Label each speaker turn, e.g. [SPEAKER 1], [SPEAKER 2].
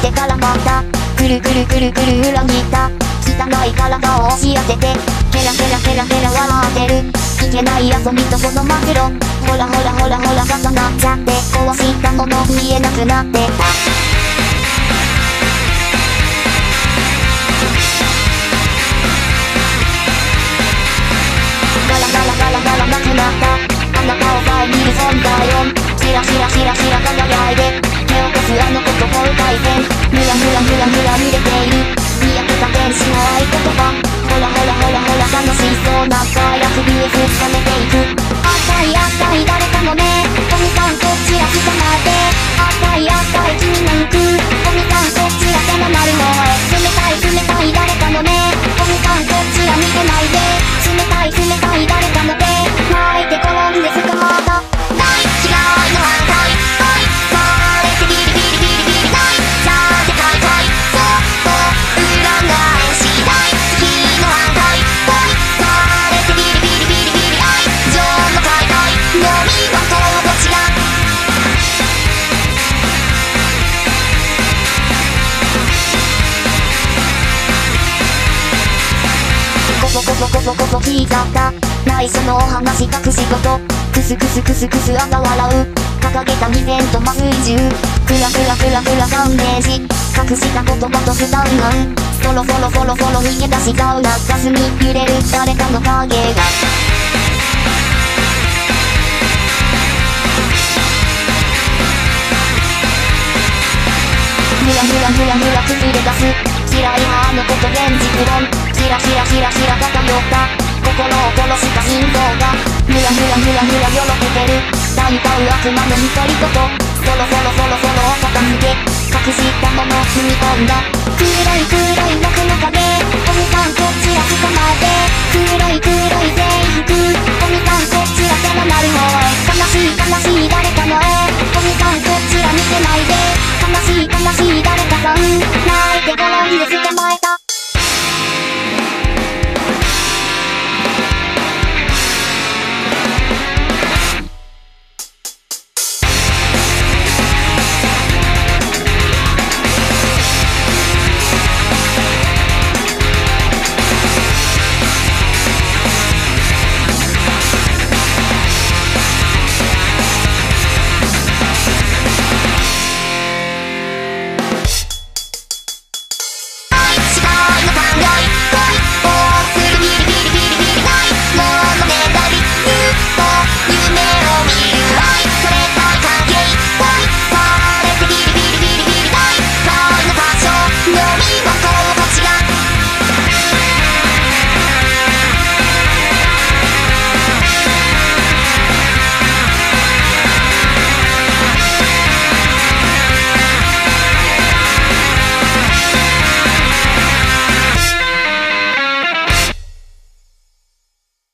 [SPEAKER 1] てからまたくるくるくるくる裏切った汚い体を押し当ててヘラヘラヘラヘラ笑ってるいけない遊びとこのマグロほらほらほらほら重なっちゃって壊したもの見えなくなってたこそこそこそこそ聞いちゃった内緒のお話隠し事クスクスクスクスあが笑う掲げた未然と麻酔銃クラクラクラクラダメージ隠した言葉と負担感そろそろそろそろ逃げ出しちゃうなガスに揺れる誰かの影がふらふらふらふら崩れ出す嫌いなあの子と現実論キラキラキラキラ漂った心を殺した心臓がふらふらふらふらよろけてる大胆悪魔の独り言そろそろそろそろお片付け隠したものを踏み込んだ黒い空